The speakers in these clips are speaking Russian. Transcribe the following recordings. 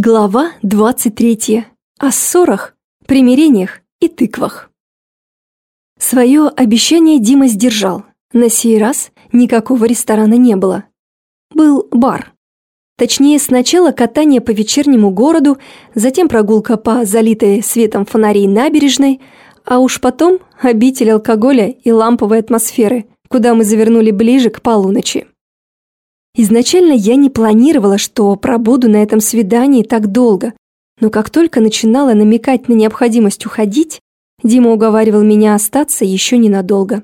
Глава 23. О ссорах, примирениях и тыквах. Свое обещание Дима сдержал. На сей раз никакого ресторана не было. Был бар. Точнее, сначала катание по вечернему городу, затем прогулка по залитой светом фонарей набережной, а уж потом обитель алкоголя и ламповой атмосферы, куда мы завернули ближе к полуночи. Изначально я не планировала, что пробуду на этом свидании так долго, но как только начинала намекать на необходимость уходить, Дима уговаривал меня остаться еще ненадолго.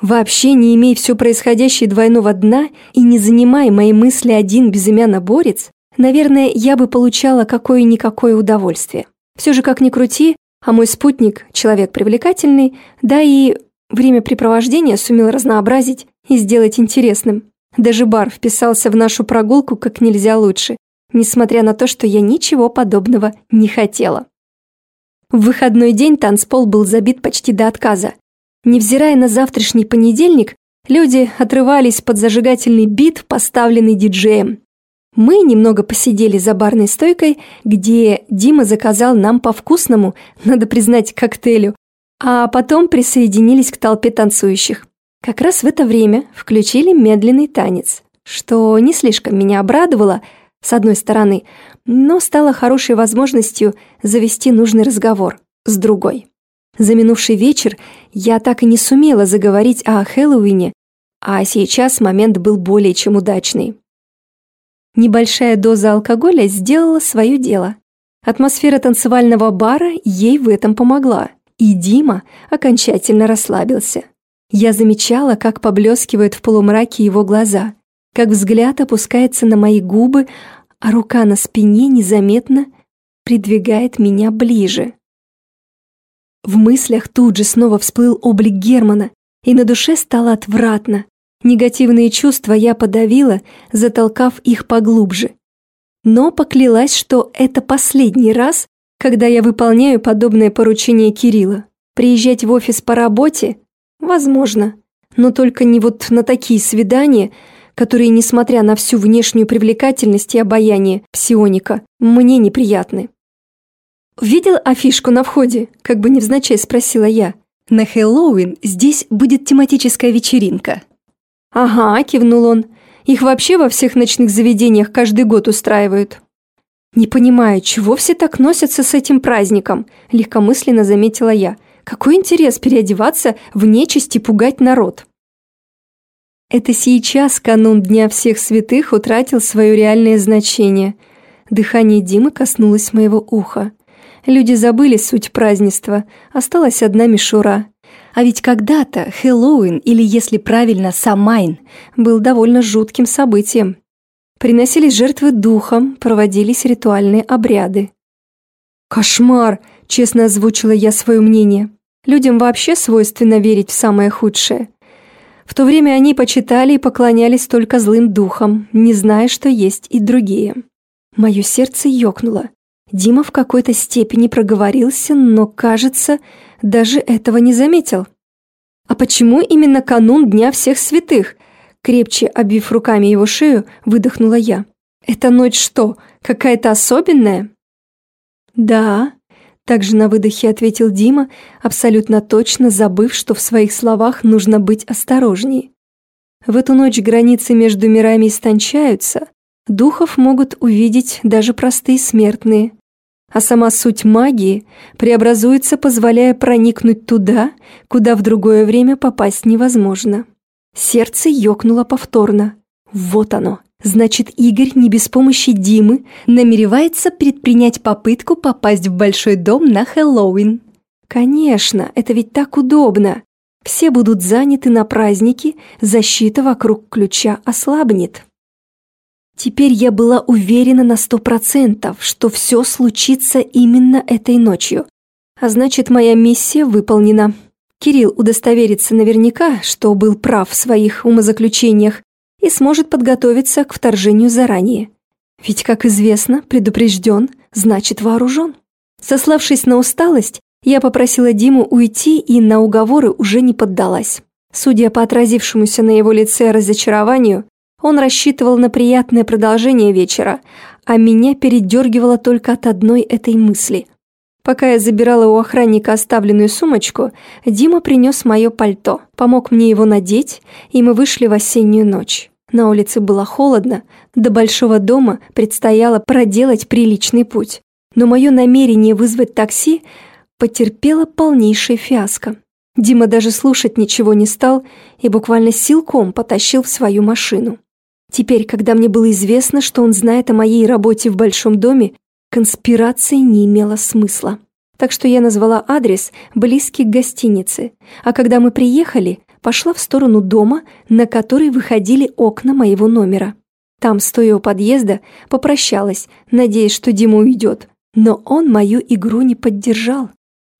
Вообще, не имея все происходящее двойного дна и не занимая мои мысли один безымянно-борец, наверное, я бы получала какое-никакое удовольствие. Все же, как ни крути, а мой спутник – человек привлекательный, да и времяпрепровождение сумел разнообразить и сделать интересным. Даже бар вписался в нашу прогулку как нельзя лучше, несмотря на то, что я ничего подобного не хотела. В выходной день танцпол был забит почти до отказа. Невзирая на завтрашний понедельник, люди отрывались под зажигательный бит, поставленный диджеем. Мы немного посидели за барной стойкой, где Дима заказал нам по вкусному, надо признать, коктейлю, а потом присоединились к толпе танцующих. Как раз в это время включили медленный танец, что не слишком меня обрадовало, с одной стороны, но стало хорошей возможностью завести нужный разговор с другой. За минувший вечер я так и не сумела заговорить о Хэллоуине, а сейчас момент был более чем удачный. Небольшая доза алкоголя сделала свое дело. Атмосфера танцевального бара ей в этом помогла, и Дима окончательно расслабился. Я замечала, как поблескивают в полумраке его глаза, как взгляд опускается на мои губы, а рука на спине незаметно придвигает меня ближе. В мыслях тут же снова всплыл облик Германа, и на душе стало отвратно. Негативные чувства я подавила, затолкав их поглубже. Но поклялась, что это последний раз, когда я выполняю подобное поручение Кирилла. Приезжать в офис по работе Возможно. Но только не вот на такие свидания, которые, несмотря на всю внешнюю привлекательность и обаяние псионика, мне неприятны. «Видел афишку на входе?» – как бы невзначай спросила я. «На Хэллоуин здесь будет тематическая вечеринка». «Ага», – кивнул он. «Их вообще во всех ночных заведениях каждый год устраивают». «Не понимаю, чего все так носятся с этим праздником?» – легкомысленно заметила я – какой интерес переодеваться в нечисть и пугать народ? Это сейчас канун Дня всех святых утратил свое реальное значение. Дыхание Димы коснулось моего уха. Люди забыли суть празднества, осталась одна мишура. А ведь когда-то Хэллоуин, или если правильно, Самайн, был довольно жутким событием. Приносились жертвы духом, проводились ритуальные обряды. «Кошмар!» – честно озвучила я свое мнение. Людям вообще свойственно верить в самое худшее. В то время они почитали и поклонялись только злым духам, не зная, что есть и другие. Мое сердце ёкнуло. Дима в какой-то степени проговорился, но, кажется, даже этого не заметил. «А почему именно канун Дня всех святых?» Крепче обвив руками его шею, выдохнула я. «Эта ночь что, какая-то особенная?» «Да», также на выдохе ответил Дима, абсолютно точно забыв, что в своих словах нужно быть осторожнее. В эту ночь границы между мирами истончаются, духов могут увидеть даже простые смертные, а сама суть магии преобразуется, позволяя проникнуть туда, куда в другое время попасть невозможно. Сердце ёкнуло повторно. Вот оно. Значит, Игорь не без помощи Димы намеревается предпринять попытку попасть в большой дом на Хэллоуин. Конечно, это ведь так удобно. Все будут заняты на празднике, защита вокруг ключа ослабнет. Теперь я была уверена на сто процентов, что все случится именно этой ночью. А значит, моя миссия выполнена. Кирилл удостоверится наверняка, что был прав в своих умозаключениях, и сможет подготовиться к вторжению заранее. Ведь, как известно, предупрежден, значит вооружен. Сославшись на усталость, я попросила Диму уйти и на уговоры уже не поддалась. Судя по отразившемуся на его лице разочарованию, он рассчитывал на приятное продолжение вечера, а меня передергивало только от одной этой мысли. Пока я забирала у охранника оставленную сумочку, Дима принес мое пальто, помог мне его надеть, и мы вышли в осеннюю ночь. На улице было холодно, до большого дома предстояло проделать приличный путь. Но мое намерение вызвать такси потерпело полнейшее фиаско. Дима даже слушать ничего не стал и буквально силком потащил в свою машину. Теперь, когда мне было известно, что он знает о моей работе в большом доме, конспирация не имела смысла. Так что я назвала адрес, близкий к гостинице, а когда мы приехали, пошла в сторону дома, на который выходили окна моего номера. Там, стоя у подъезда, попрощалась, надеясь, что Дима уйдет, но он мою игру не поддержал.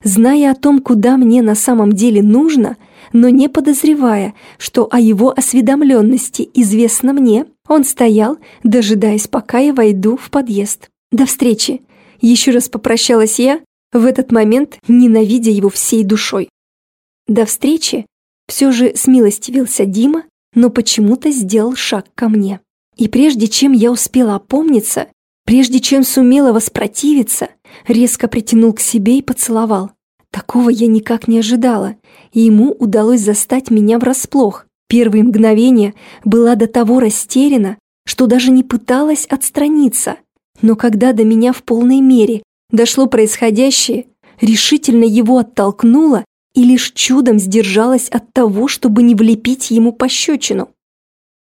Зная о том, куда мне на самом деле нужно, но не подозревая, что о его осведомленности известно мне, он стоял, дожидаясь, пока я войду в подъезд. До встречи. Еще раз попрощалась я, в этот момент ненавидя его всей душой. До встречи все же смилостивился Дима, но почему-то сделал шаг ко мне. И прежде чем я успела опомниться, прежде чем сумела воспротивиться, резко притянул к себе и поцеловал. Такого я никак не ожидала, и ему удалось застать меня врасплох. Первые мгновения была до того растеряна, что даже не пыталась отстраниться. Но когда до меня в полной мере дошло происходящее, решительно его оттолкнула и лишь чудом сдержалась от того, чтобы не влепить ему пощечину.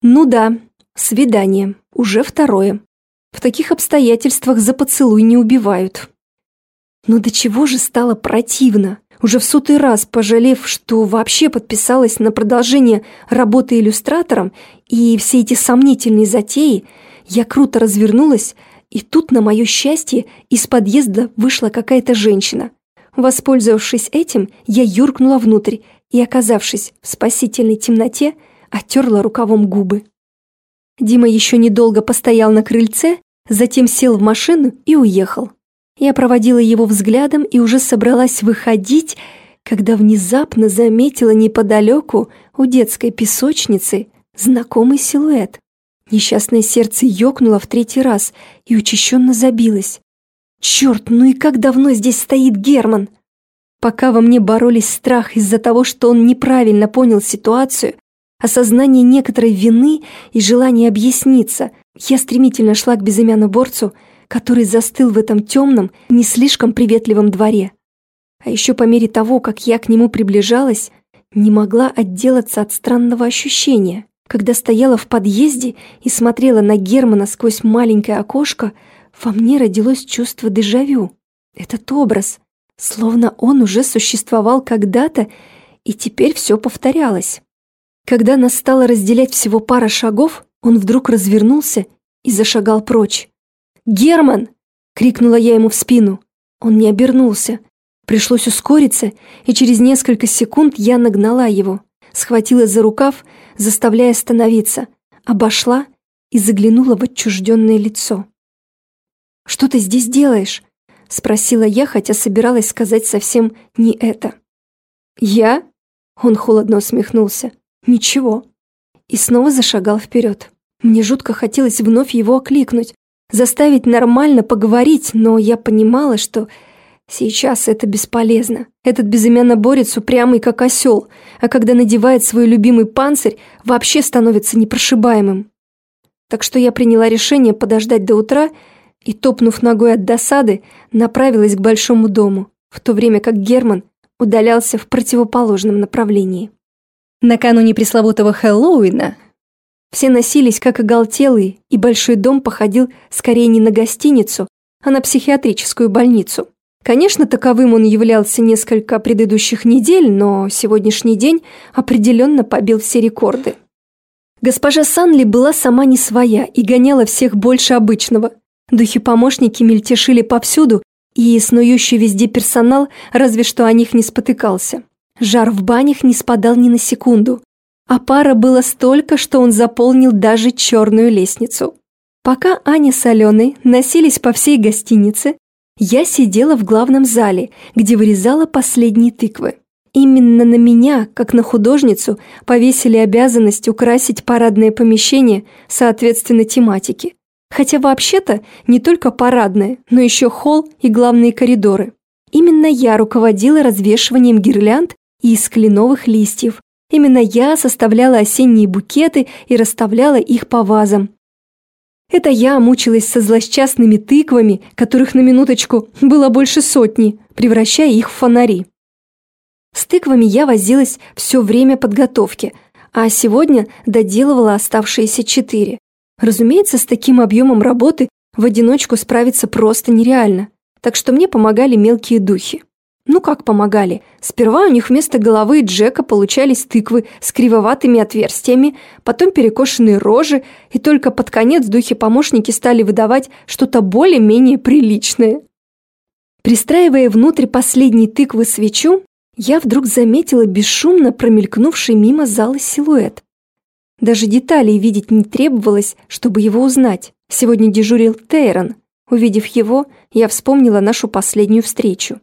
Ну да, свидание, уже второе. В таких обстоятельствах за поцелуй не убивают. Но до чего же стало противно, уже в сотый раз пожалев, что вообще подписалась на продолжение работы иллюстратором и все эти сомнительные затеи, я круто развернулась, и тут, на мое счастье, из подъезда вышла какая-то женщина. Воспользовавшись этим, я юркнула внутрь и, оказавшись в спасительной темноте, оттерла рукавом губы. Дима еще недолго постоял на крыльце, затем сел в машину и уехал. Я проводила его взглядом и уже собралась выходить, когда внезапно заметила неподалеку у детской песочницы знакомый силуэт. Несчастное сердце ёкнуло в третий раз и учащенно забилось. Черт, ну и как давно здесь стоит Герман? Пока во мне боролись страх из-за того, что он неправильно понял ситуацию, осознание некоторой вины и желание объясниться, я стремительно шла к безымянному борцу, который застыл в этом темном, не слишком приветливом дворе. А еще по мере того, как я к нему приближалась, не могла отделаться от странного ощущения. Когда стояла в подъезде и смотрела на Германа сквозь маленькое окошко, во мне родилось чувство дежавю. Этот образ, словно он уже существовал когда-то, и теперь все повторялось. Когда нас стало разделять всего пара шагов, он вдруг развернулся и зашагал прочь. «Герман!» — крикнула я ему в спину. Он не обернулся. Пришлось ускориться, и через несколько секунд я нагнала его, схватила за рукав, заставляя остановиться, обошла и заглянула в отчужденное лицо. «Что ты здесь делаешь?» — спросила я, хотя собиралась сказать совсем не это. «Я?» — он холодно усмехнулся. «Ничего». И снова зашагал вперед. Мне жутко хотелось вновь его окликнуть, заставить нормально поговорить, но я понимала, что сейчас это бесполезно. Этот безымянно борец упрямый, как осел, а когда надевает свой любимый панцирь, вообще становится непрошибаемым. Так что я приняла решение подождать до утра и, топнув ногой от досады, направилась к большому дому, в то время как Герман удалялся в противоположном направлении. Накануне пресловутого Хэллоуина все носились как оголтелые, и большой дом походил скорее не на гостиницу, а на психиатрическую больницу. Конечно, таковым он являлся несколько предыдущих недель, но сегодняшний день определенно побил все рекорды. Госпожа Санли была сама не своя и гоняла всех больше обычного – Духи-помощники мельтешили повсюду, и снующий везде персонал разве что о них не спотыкался. Жар в банях не спадал ни на секунду, а пара было столько, что он заполнил даже черную лестницу. Пока Аня с Аленой носились по всей гостинице, я сидела в главном зале, где вырезала последние тыквы. Именно на меня, как на художницу, повесили обязанность украсить парадное помещение соответственно тематике. Хотя вообще-то не только парадная, но еще холл и главные коридоры. Именно я руководила развешиванием гирлянд из кленовых листьев. Именно я составляла осенние букеты и расставляла их по вазам. Это я мучилась со злосчастными тыквами, которых на минуточку было больше сотни, превращая их в фонари. С тыквами я возилась все время подготовки, а сегодня доделывала оставшиеся четыре. Разумеется, с таким объемом работы в одиночку справиться просто нереально, так что мне помогали мелкие духи. Ну как помогали? Сперва у них вместо головы Джека получались тыквы с кривоватыми отверстиями, потом перекошенные рожи, и только под конец духи-помощники стали выдавать что-то более-менее приличное. Пристраивая внутрь последней тыквы свечу, я вдруг заметила бесшумно промелькнувший мимо зала силуэт. Даже деталей видеть не требовалось, чтобы его узнать. Сегодня дежурил Тейрон. Увидев его, я вспомнила нашу последнюю встречу.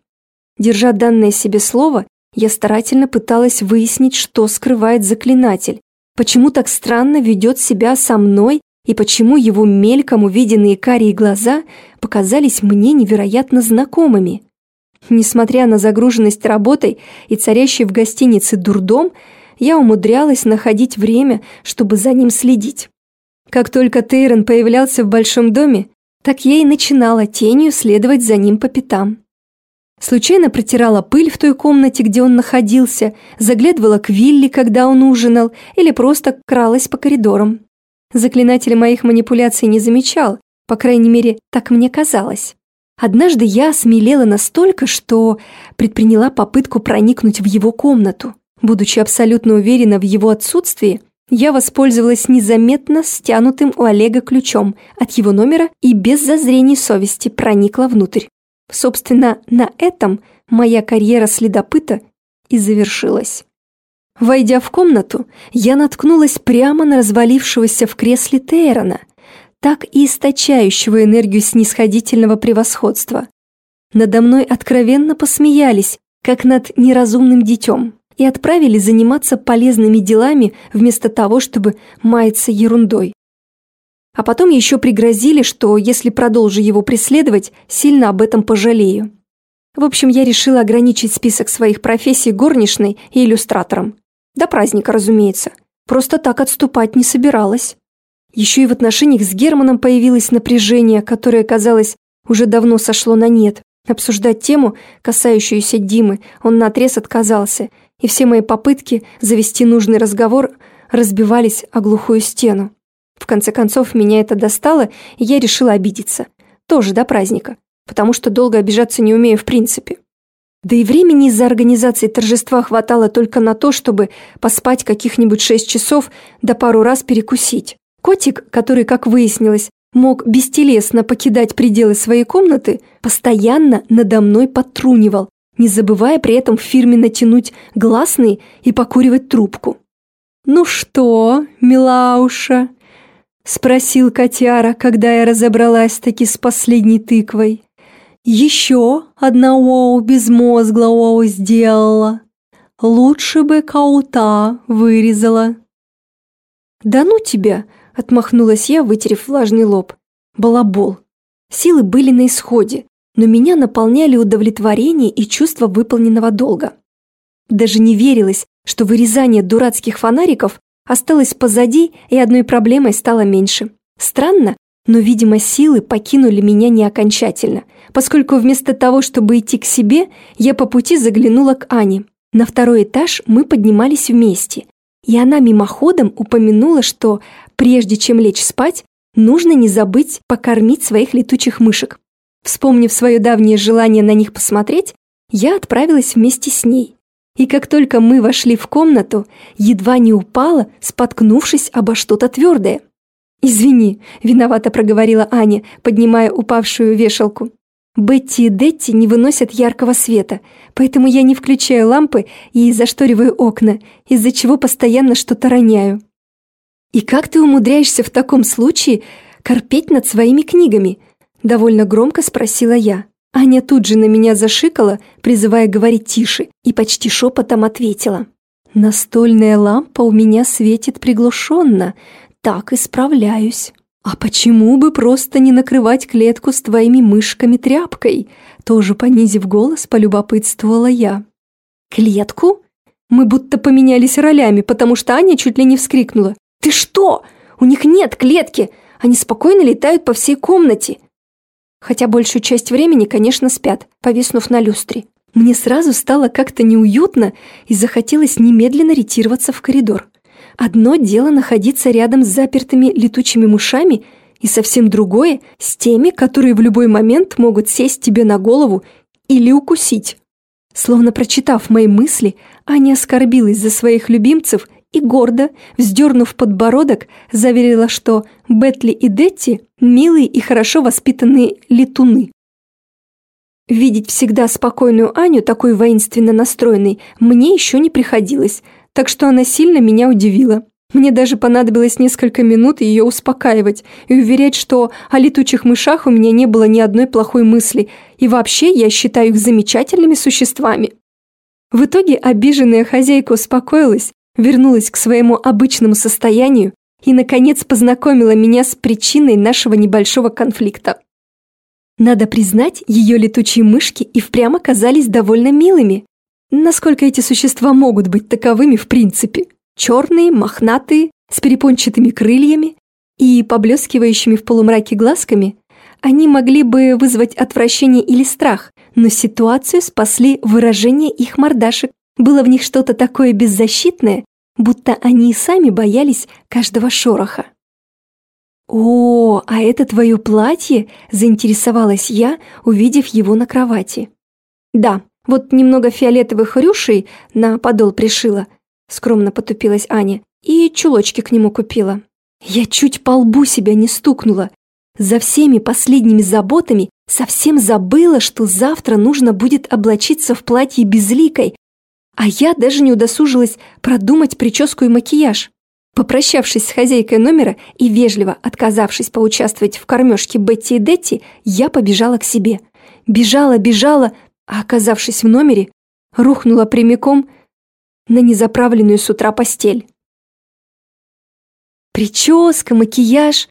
Держа данное себе слово, я старательно пыталась выяснить, что скрывает заклинатель, почему так странно ведет себя со мной и почему его мельком увиденные карие глаза показались мне невероятно знакомыми. Несмотря на загруженность работой и царящий в гостинице дурдом, я умудрялась находить время, чтобы за ним следить. Как только Тейрон появлялся в большом доме, так я и начинала тенью следовать за ним по пятам. Случайно протирала пыль в той комнате, где он находился, заглядывала к Вилли, когда он ужинал, или просто кралась по коридорам. Заклинатель моих манипуляций не замечал, по крайней мере, так мне казалось. Однажды я осмелела настолько, что предприняла попытку проникнуть в его комнату. Будучи абсолютно уверена в его отсутствии, я воспользовалась незаметно стянутым у Олега ключом от его номера и без зазрений совести проникла внутрь. Собственно, на этом моя карьера следопыта и завершилась. Войдя в комнату, я наткнулась прямо на развалившегося в кресле Тейрона, так и источающего энергию снисходительного превосходства. Надо мной откровенно посмеялись, как над неразумным детем, и отправили заниматься полезными делами вместо того, чтобы маяться ерундой. А потом еще пригрозили, что если продолжу его преследовать, сильно об этом пожалею. В общем, я решила ограничить список своих профессий горничной и иллюстратором. До праздника, разумеется. Просто так отступать не собиралась. Еще и в отношениях с Германом появилось напряжение, которое, казалось, уже давно сошло на нет. Обсуждать тему, касающуюся Димы, он наотрез отказался, и все мои попытки завести нужный разговор разбивались о глухую стену. В конце концов, меня это достало, и я решила обидеться. Тоже до праздника, потому что долго обижаться не умею в принципе. Да и времени из-за организации торжества хватало только на то, чтобы поспать каких-нибудь шесть часов да пару раз перекусить. Котик, который, как выяснилось, мог бестелесно покидать пределы своей комнаты, постоянно надо мной подтрунивал, не забывая при этом в фирме натянуть гласные и покуривать трубку. «Ну что, милауша?» — спросил котяра, когда я разобралась таки с последней тыквой. «Еще одна Оу безмозгла Оу сделала. Лучше бы каута вырезала». «Да ну тебя!» — отмахнулась я, вытерев влажный лоб. Балабол. Силы были на исходе, но меня наполняли удовлетворение и чувство выполненного долга. Даже не верилось, что вырезание дурацких фонариков осталось позади, и одной проблемой стало меньше. Странно, но, видимо, силы покинули меня не окончательно, поскольку вместо того, чтобы идти к себе, я по пути заглянула к Ане. На второй этаж мы поднимались вместе, и она мимоходом упомянула, что прежде чем лечь спать, нужно не забыть покормить своих летучих мышек. Вспомнив свое давнее желание на них посмотреть, я отправилась вместе с ней. И как только мы вошли в комнату, едва не упала, споткнувшись обо что-то твердое. «Извини», — виновато проговорила Аня, поднимая упавшую вешалку. «Бетти и Детти не выносят яркого света, поэтому я не включаю лампы и зашториваю окна, из-за чего постоянно что-то роняю». «И как ты умудряешься в таком случае корпеть над своими книгами?» — довольно громко спросила я. Аня тут же на меня зашикала, призывая говорить тише, и почти шепотом ответила. «Настольная лампа у меня светит приглушенно, так и справляюсь». «А почему бы просто не накрывать клетку с твоими мышками тряпкой?» Тоже понизив голос, полюбопытствовала я. «Клетку?» Мы будто поменялись ролями, потому что Аня чуть ли не вскрикнула. «Ты что? У них нет клетки! Они спокойно летают по всей комнате!» Хотя большую часть времени, конечно, спят, повиснув на люстре. Мне сразу стало как-то неуютно и захотелось немедленно ретироваться в коридор. Одно дело находиться рядом с запертыми летучими мышами, и совсем другое – с теми, которые в любой момент могут сесть тебе на голову или укусить. Словно прочитав мои мысли, Аня оскорбилась за своих любимцев и гордо, вздернув подбородок, заверила, что Бетли и Детти – милые и хорошо воспитанные летуны. Видеть всегда спокойную Аню, такой воинственно настроенной, мне еще не приходилось, так что она сильно меня удивила. Мне даже понадобилось несколько минут ее успокаивать и уверять, что о летучих мышах у меня не было ни одной плохой мысли, и вообще я считаю их замечательными существами. В итоге обиженная хозяйка успокоилась, вернулась к своему обычному состоянию и, наконец, познакомила меня с причиной нашего небольшого конфликта. Надо признать, ее летучие мышки и впрямь оказались довольно милыми. Насколько эти существа могут быть таковыми в принципе? Черные, мохнатые, с перепончатыми крыльями и поблескивающими в полумраке глазками, они могли бы вызвать отвращение или страх, но ситуацию спасли выражение их мордашек. Было в них что-то такое беззащитное, будто они и сами боялись каждого шороха. «О, а это твое платье?» – заинтересовалась я, увидев его на кровати. «Да, вот немного фиолетовых рюшей на подол пришила», – скромно потупилась Аня, «и чулочки к нему купила». Я чуть по лбу себя не стукнула. За всеми последними заботами совсем забыла, что завтра нужно будет облачиться в платье безликой, а я даже не удосужилась продумать прическу и макияж. Попрощавшись с хозяйкой номера и вежливо отказавшись поучаствовать в кормежке Бетти и Детти, я побежала к себе. Бежала, бежала, а оказавшись в номере, рухнула прямиком на незаправленную с утра постель. Прическа, макияж.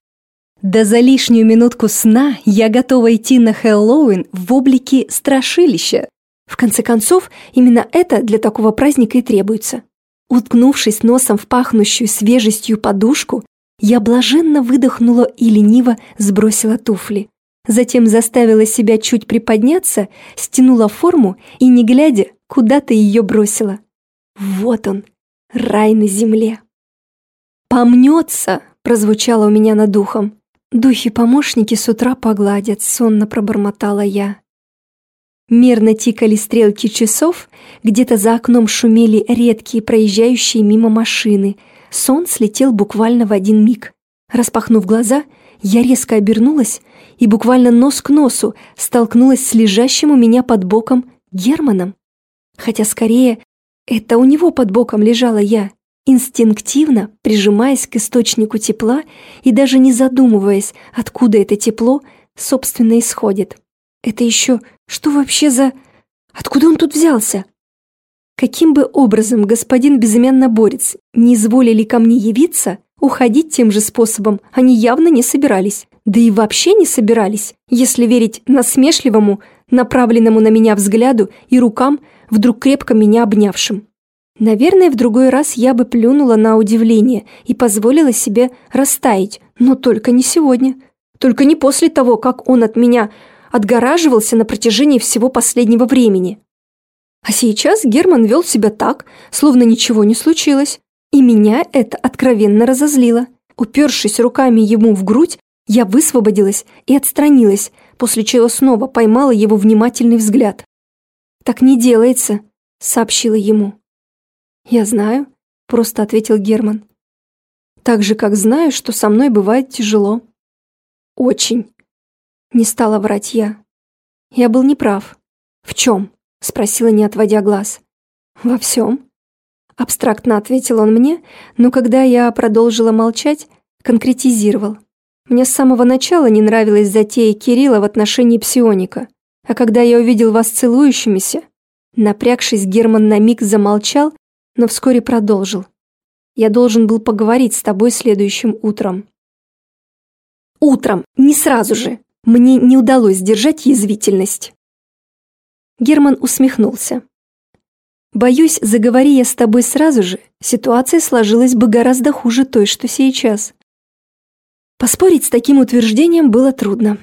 Да за лишнюю минутку сна я готова идти на Хэллоуин в облике страшилища. В конце концов, именно это для такого праздника и требуется. Уткнувшись носом в пахнущую свежестью подушку, я блаженно выдохнула и лениво сбросила туфли. Затем заставила себя чуть приподняться, стянула форму и, не глядя, куда-то ее бросила. Вот он, рай на земле. «Помнется!» – прозвучало у меня над духом. «Духи-помощники с утра погладят», – сонно пробормотала я. Мерно тикали стрелки часов, где-то за окном шумели редкие проезжающие мимо машины. Сон слетел буквально в один миг. Распахнув глаза, я резко обернулась и буквально нос к носу столкнулась с лежащим у меня под боком Германом. Хотя скорее это у него под боком лежала я, инстинктивно прижимаясь к источнику тепла и даже не задумываясь, откуда это тепло, собственно, исходит. Это еще что вообще за... Откуда он тут взялся? Каким бы образом господин безымянно-борец не изволили ко мне явиться, уходить тем же способом они явно не собирались. Да и вообще не собирались, если верить насмешливому, направленному на меня взгляду и рукам, вдруг крепко меня обнявшим. Наверное, в другой раз я бы плюнула на удивление и позволила себе растаять, но только не сегодня. Только не после того, как он от меня отгораживался на протяжении всего последнего времени. А сейчас Герман вел себя так, словно ничего не случилось, и меня это откровенно разозлило. Упершись руками ему в грудь, я высвободилась и отстранилась, после чего снова поймала его внимательный взгляд. «Так не делается», — сообщила ему. «Я знаю», — просто ответил Герман. «Так же, как знаю, что со мной бывает тяжело». «Очень», не стала врать я. Я был неправ. В чем? Спросила, не отводя глаз. Во всем. Абстрактно ответил он мне, но когда я продолжила молчать, конкретизировал. Мне с самого начала не нравилась затея Кирилла в отношении псионика. А когда я увидел вас целующимися, напрягшись, Герман на миг замолчал, но вскоре продолжил. Я должен был поговорить с тобой следующим утром. Утром, не сразу же. Мне не удалось сдержать язвительность. Герман усмехнулся. Боюсь, заговори я с тобой сразу же, ситуация сложилась бы гораздо хуже той, что сейчас. Поспорить с таким утверждением было трудно.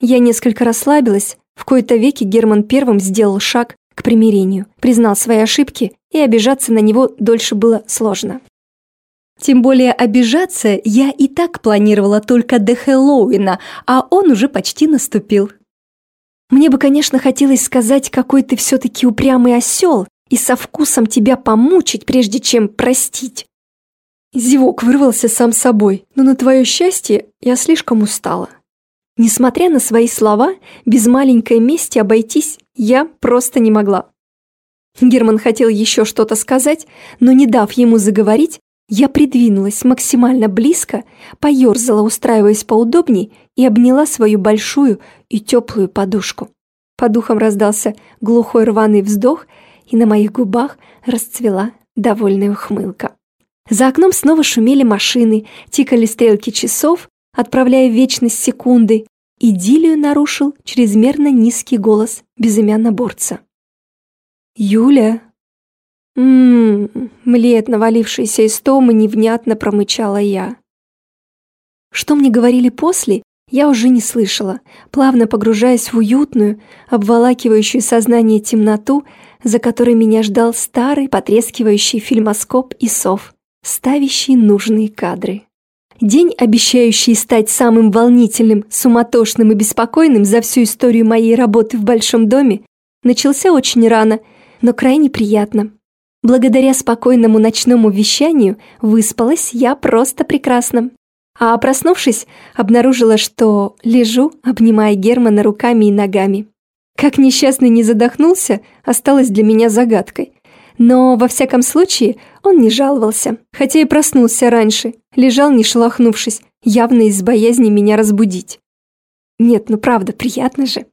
Я несколько расслабилась, в кои-то веки Герман первым сделал шаг к примирению, признал свои ошибки, и обижаться на него дольше было сложно. Тем более обижаться я и так планировала только до Хэллоуина, а он уже почти наступил. Мне бы, конечно, хотелось сказать, какой ты все-таки упрямый осел, и со вкусом тебя помучить, прежде чем простить. Зевок вырвался сам собой, но на твое счастье я слишком устала. Несмотря на свои слова, без маленькой мести обойтись я просто не могла. Герман хотел еще что-то сказать, но не дав ему заговорить, я придвинулась максимально близко, поерзала, устраиваясь поудобней, и обняла свою большую и теплую подушку. По духам раздался глухой рваный вздох, и на моих губах расцвела довольная ухмылка. За окном снова шумели машины, тикали стрелки часов, отправляя в вечность секунды. Идиллию нарушил чрезмерно низкий голос безымянноборца. «Юля!» «Ммм...» — млеет навалившийся истомы, невнятно промычала я. Что мне говорили после, я уже не слышала, плавно погружаясь в уютную, обволакивающую сознание темноту, за которой меня ждал старый потрескивающий фильмоскоп и сов, ставящий нужные кадры. День, обещающий стать самым волнительным, суматошным и беспокойным за всю историю моей работы в большом доме, начался очень рано, но крайне приятно. Благодаря спокойному ночному вещанию выспалась я просто прекрасно. А проснувшись, обнаружила, что лежу, обнимая Германа руками и ногами. Как несчастный не задохнулся, осталось для меня загадкой. Но, во всяком случае, он не жаловался, хотя и проснулся раньше, лежал не шелохнувшись, явно из боязни меня разбудить. Нет, ну правда, приятно же.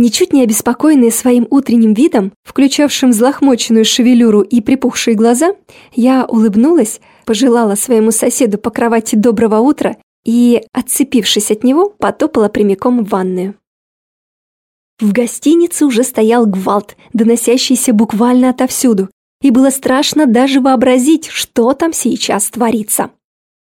Ничуть не обеспокоенная своим утренним видом, включавшим взлохмоченную шевелюру и припухшие глаза, я улыбнулась, пожелала своему соседу по кровати доброго утра и, отцепившись от него, потопала прямиком в ванную. В гостинице уже стоял гвалт, доносящийся буквально отовсюду, и было страшно даже вообразить, что там сейчас творится.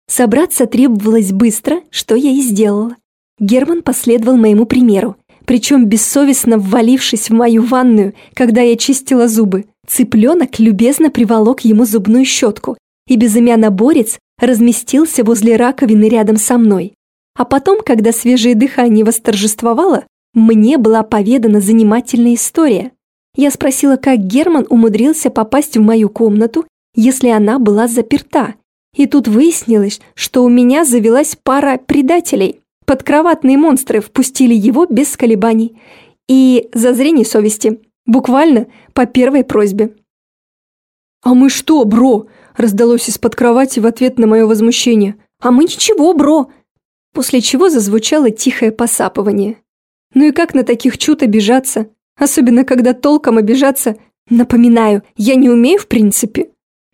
Собраться требовалось быстро, что я и сделала. Герман последовал моему примеру, причем бессовестно ввалившись в мою ванную, когда я чистила зубы. Цыпленок любезно приволок ему зубную щетку, и безымянно-борец разместился возле раковины рядом со мной. А потом, когда свежее дыхание восторжествовало, мне была поведана занимательная история. Я спросила, как Герман умудрился попасть в мою комнату, если она была заперта. И тут выяснилось, что у меня завелась пара предателей. Подкроватные монстры впустили его без колебаний. И за зрение совести. Буквально по первой просьбе. «А мы что, бро?» – раздалось из-под кровати в ответ на мое возмущение. «А мы ничего, бро!» После чего зазвучало тихое посапывание. Ну и как на таких чуд обижаться? Особенно, когда толком обижаться... Напоминаю, я не умею в принципе.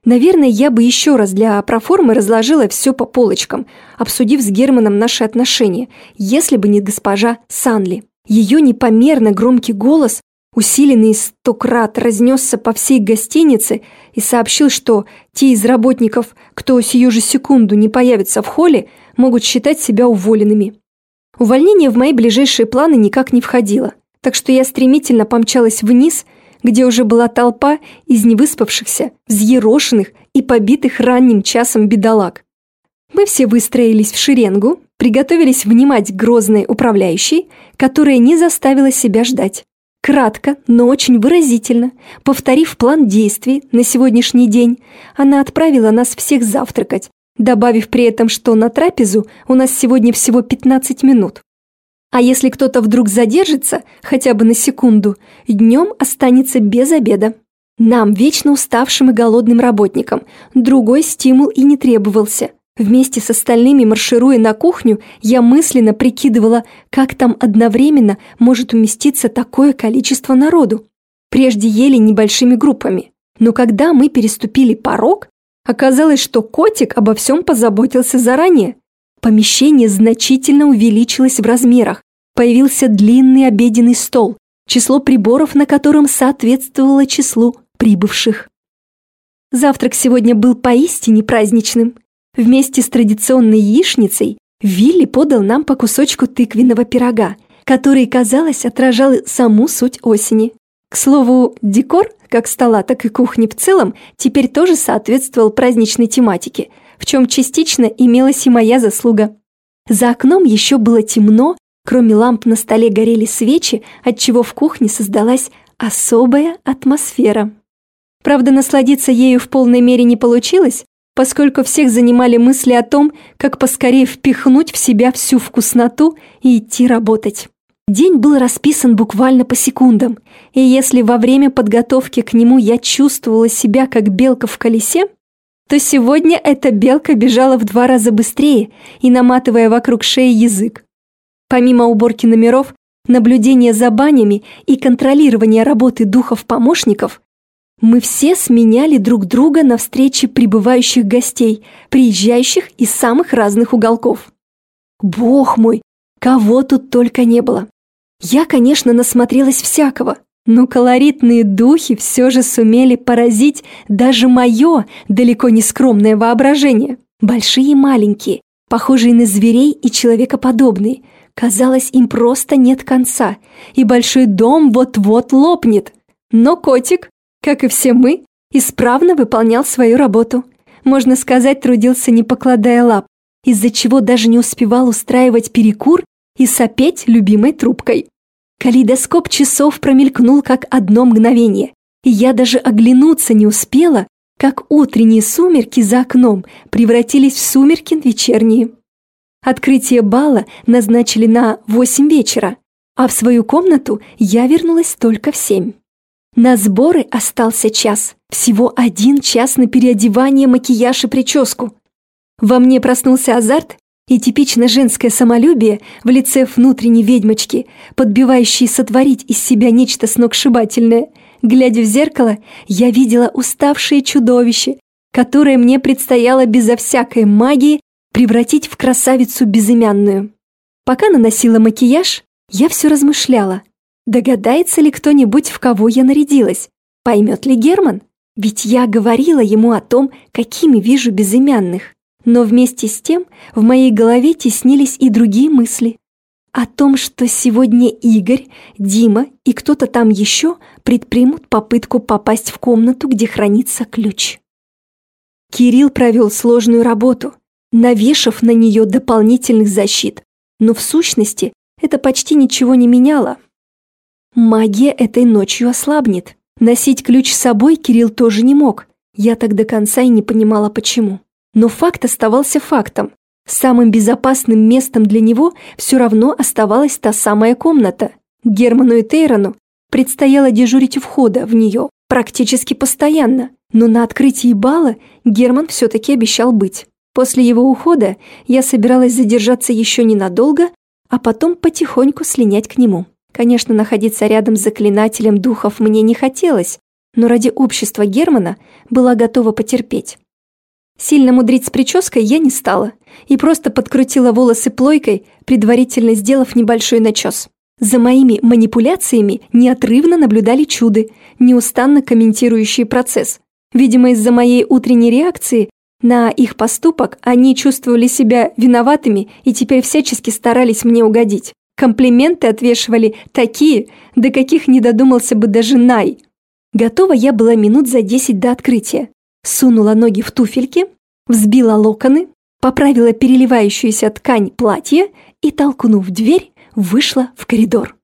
Наверное, я бы еще раз для проформы разложила все по полочкам, обсудив с Германом наши отношения, если бы не госпожа Санли. Ее непомерно громкий голос, усиленный сто крат, разнесся по всей гостинице и сообщил, что те из работников, кто сию же секунду не появится в холле, могут считать себя уволенными. Увольнение в мои ближайшие планы никак не входило, так что я стремительно помчалась вниз, где уже была толпа из невыспавшихся, взъерошенных и побитых ранним часом бедолаг. Мы все выстроились в шеренгу, приготовились внимать грозной управляющей, которая не заставила себя ждать. Кратко, но очень выразительно, повторив план действий на сегодняшний день, она отправила нас всех завтракать, добавив при этом, что на трапезу у нас сегодня всего 15 минут. А если кто-то вдруг задержится, хотя бы на секунду, днем останется без обеда. Нам, вечно уставшим и голодным работникам, другой стимул и не требовался. Вместе с остальными, маршируя на кухню, я мысленно прикидывала, как там одновременно может уместиться такое количество народу. Прежде ели небольшими группами. Но когда мы переступили порог, Оказалось, что котик обо всем позаботился заранее. Помещение значительно увеличилось в размерах. Появился длинный обеденный стол, число приборов на котором соответствовало числу прибывших. Завтрак сегодня был поистине праздничным. Вместе с традиционной яичницей Вилли подал нам по кусочку тыквенного пирога, который, казалось, отражал саму суть осени. К слову, декор, как стола, так и кухни в целом, теперь тоже соответствовал праздничной тематике, в чем частично имелась и моя заслуга. За окном еще было темно, кроме ламп на столе горели свечи, отчего в кухне создалась особая атмосфера. Правда, насладиться ею в полной мере не получилось, поскольку всех занимали мысли о том, как поскорее впихнуть в себя всю вкусноту и идти работать. День был расписан буквально по секундам, и если во время подготовки к нему я чувствовала себя как белка в колесе, то сегодня эта белка бежала в два раза быстрее и наматывая вокруг шеи язык. Помимо уборки номеров, наблюдения за банями и контролирования работы духов-помощников, мы все сменяли друг друга на встрече прибывающих гостей, приезжающих из самых разных уголков. Бог мой, кого тут только не было. Я, конечно, насмотрелась всякого, но колоритные духи все же сумели поразить даже мое далеко не скромное воображение. Большие и маленькие, похожие на зверей и человекоподобные. Казалось, им просто нет конца, и большой дом вот-вот лопнет. Но котик, как и все мы, исправно выполнял свою работу. Можно сказать, трудился не покладая лап, из-за чего даже не успевал устраивать перекур и сопеть любимой трубкой. Калейдоскоп часов промелькнул как одно мгновение, и я даже оглянуться не успела, как утренние сумерки за окном превратились в сумерки вечерние. Открытие бала назначили на восемь вечера, а в свою комнату я вернулась только в семь. На сборы остался час, всего один час на переодевание, макияж и прическу. Во мне проснулся азарт и типично женское самолюбие в лице внутренней ведьмочки, подбивающей сотворить из себя нечто сногсшибательное. Глядя в зеркало, я видела уставшее чудовище, которое мне предстояло безо всякой магии превратить в красавицу безымянную. Пока наносила макияж, я все размышляла. Догадается ли кто-нибудь, в кого я нарядилась? Поймет ли Герман? Ведь я говорила ему о том, какими вижу безымянных. Но вместе с тем в моей голове теснились и другие мысли. О том, что сегодня Игорь, Дима и кто-то там еще предпримут попытку попасть в комнату, где хранится ключ. Кирилл провел сложную работу, навешав на нее дополнительных защит, но в сущности это почти ничего не меняло. Магия этой ночью ослабнет. Носить ключ с собой Кирилл тоже не мог. Я так до конца и не понимала, почему. Но факт оставался фактом. Самым безопасным местом для него все равно оставалась та самая комната. Герману и Тейрону предстояло дежурить у входа в нее практически постоянно, но на открытии бала Герман все-таки обещал быть. После его ухода я собиралась задержаться еще ненадолго, а потом потихоньку слинять к нему. Конечно, находиться рядом с заклинателем духов мне не хотелось, но ради общества Германа была готова потерпеть. Сильно мудрить с прической я не стала и просто подкрутила волосы плойкой, предварительно сделав небольшой начес. За моими манипуляциями неотрывно наблюдали чуды, неустанно комментирующие процесс. Видимо, из-за моей утренней реакции на их поступок они чувствовали себя виноватыми и теперь всячески старались мне угодить. Комплименты отвешивали такие, до каких не додумался бы даже Най. Готова я была минут за десять до открытия сунула ноги в туфельки, взбила локоны, поправила переливающуюся ткань платья и, толкнув дверь, вышла в коридор.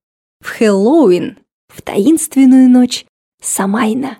В Хэллоуин, в таинственную ночь Самайна.